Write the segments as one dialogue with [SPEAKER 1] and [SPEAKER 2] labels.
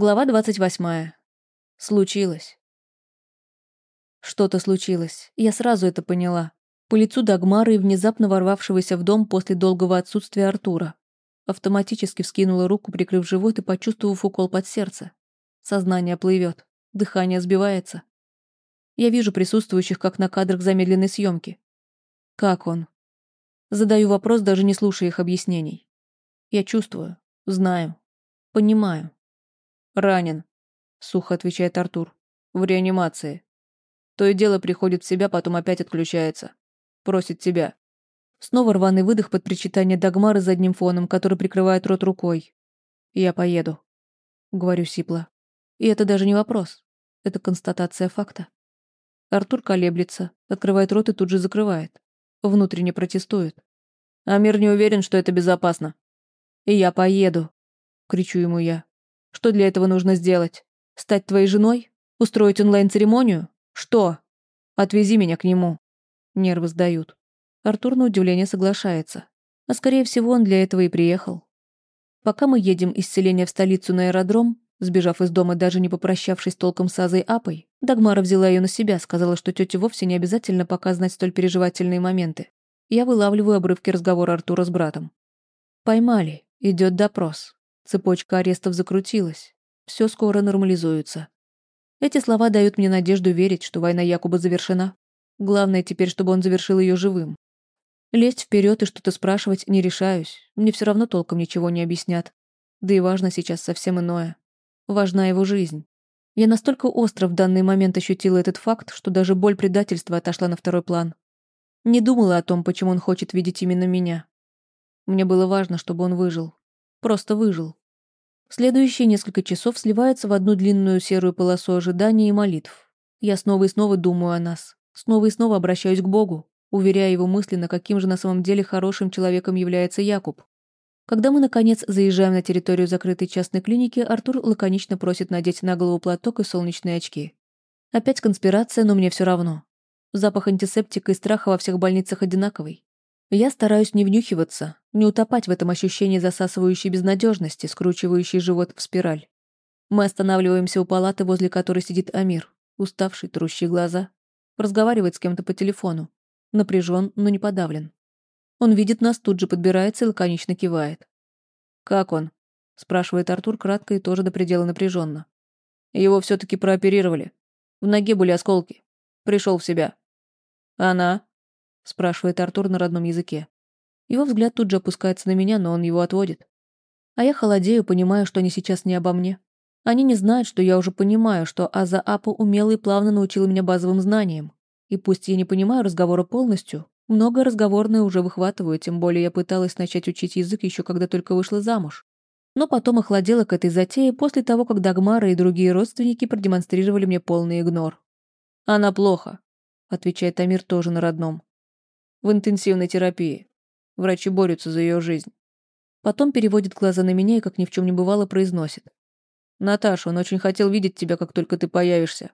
[SPEAKER 1] Глава 28. Случилось. Что-то случилось. Я сразу это поняла. По лицу Дагмары и внезапно ворвавшегося в дом после долгого отсутствия Артура. Автоматически вскинула руку, прикрыв живот и почувствовав укол под сердце. Сознание плывет, дыхание сбивается. Я вижу присутствующих, как на кадрах замедленной съемки. Как он? Задаю вопрос, даже не слушая их объяснений. Я чувствую, знаю, понимаю. «Ранен», — сухо отвечает Артур. «В реанимации. То и дело приходит в себя, потом опять отключается. Просит тебя». Снова рваный выдох под причитание Дагмары задним фоном, который прикрывает рот рукой. «Я поеду», — говорю сипло. И это даже не вопрос. Это констатация факта. Артур колеблется, открывает рот и тут же закрывает. Внутренне протестует. Амир не уверен, что это безопасно. «И я поеду», — кричу ему я. Что для этого нужно сделать? Стать твоей женой? Устроить онлайн-церемонию? Что? Отвези меня к нему. Нервы сдают. Артур на удивление соглашается. А скорее всего, он для этого и приехал. Пока мы едем из селения в столицу на аэродром, сбежав из дома, даже не попрощавшись толком с Азой Апой, Дагмара взяла ее на себя, сказала, что тете вовсе не обязательно пока знать столь переживательные моменты. Я вылавливаю обрывки разговора Артура с братом. Поймали. Идет допрос. Цепочка арестов закрутилась. Все скоро нормализуется. Эти слова дают мне надежду верить, что война якобы завершена. Главное теперь, чтобы он завершил ее живым. Лезть вперед и что-то спрашивать не решаюсь. Мне все равно толком ничего не объяснят. Да и важно сейчас совсем иное. Важна его жизнь. Я настолько остро в данный момент ощутила этот факт, что даже боль предательства отошла на второй план. Не думала о том, почему он хочет видеть именно меня. Мне было важно, чтобы он выжил. Просто выжил. Следующие несколько часов сливаются в одну длинную серую полосу ожидания и молитв. Я снова и снова думаю о нас. Снова и снова обращаюсь к Богу, уверяя его мысленно, каким же на самом деле хорошим человеком является Якуб. Когда мы, наконец, заезжаем на территорию закрытой частной клиники, Артур лаконично просит надеть на голову платок и солнечные очки. Опять конспирация, но мне все равно. Запах антисептика и страха во всех больницах одинаковый. Я стараюсь не внюхиваться, не утопать в этом ощущении засасывающей безнадежности, скручивающей живот в спираль. Мы останавливаемся у палаты, возле которой сидит Амир, уставший, трущий глаза. Разговаривает с кем-то по телефону. Напряжен, но не подавлен. Он видит нас, тут же подбирается и лаконично кивает. «Как он?» — спрашивает Артур кратко и тоже до предела напряженно. Его все-таки прооперировали. В ноге были осколки. Пришел в себя. Она? Спрашивает Артур на родном языке. Его взгляд тут же опускается на меня, но он его отводит. А я холодею, понимаю, что они сейчас не обо мне. Они не знают, что я уже понимаю, что Аза Апа умело и плавно научила меня базовым знаниям. И пусть я не понимаю разговора полностью, много разговорное уже выхватываю, тем более я пыталась начать учить язык еще когда только вышла замуж. Но потом охладела к этой затее после того, как Дагмара и другие родственники продемонстрировали мне полный игнор. «Она плохо», — отвечает Амир тоже на родном в интенсивной терапии. Врачи борются за ее жизнь. Потом переводит глаза на меня и, как ни в чем не бывало, произносит. «Наташа, он очень хотел видеть тебя, как только ты появишься.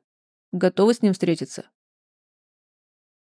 [SPEAKER 1] Готова с ним встретиться?»